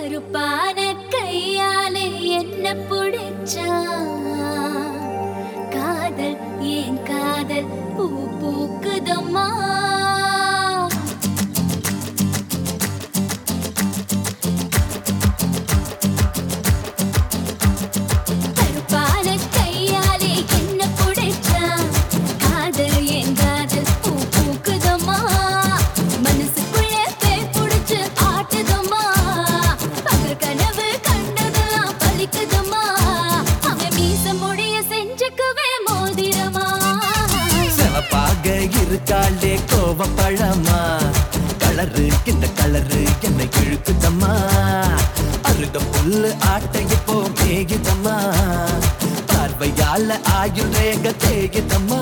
கருப்பான கையாலே என்ன பிடிச்சா? காதல் ஏன் காதல்? பூ பூக்க சிவப்பாக கோவ பழமா? கலரு இந்த கலரு என்னை இழுக்குதம்மா? அருக புல்லு ஆட்டை போ மேயுதம்மா? பார்வையால ஆயுள் ரேக தேயுதம்மா?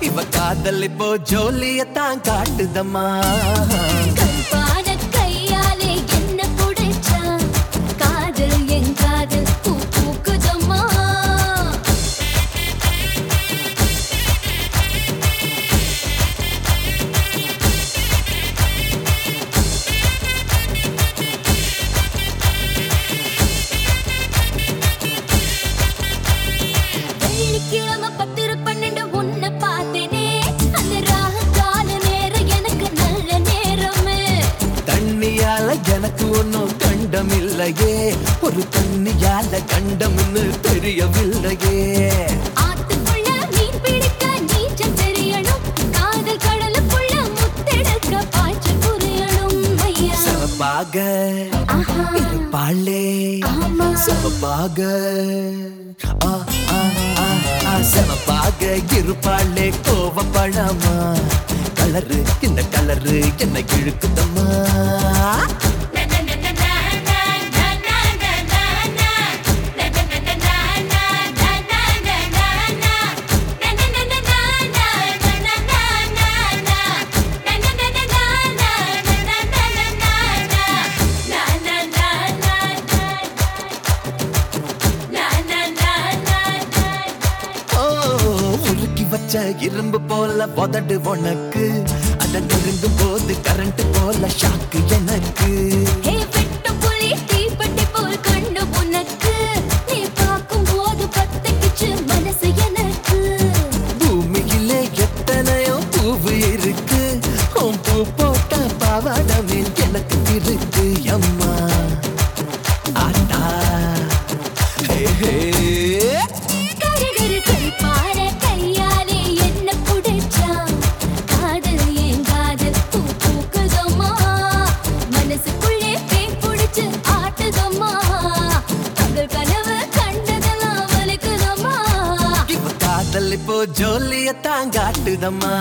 இவ காதல் இப்போ ஜோலியத்தான் காட்டுதம்மா? புரியணும் ஐயா. சிவப்பாக ஆஹா. இருப்பாளே. ஆ, சிவப்பாக இருப்பாளே கோவப்பழமா கலரு இந்த கலரு என்ன இழுக்குதம்மா. வச்ச இரும்பு போல உதடு உனக்கு. அத நெருங்கும் போது கரண்ட் போல ஷாக்கு எனக்கு. போட்ட பாவாடமே எனக்கு இருக்கு அம்மா. ஆட்டா ஹே, ஹே. ஜோலியத்தான் காட்டுதம்மா.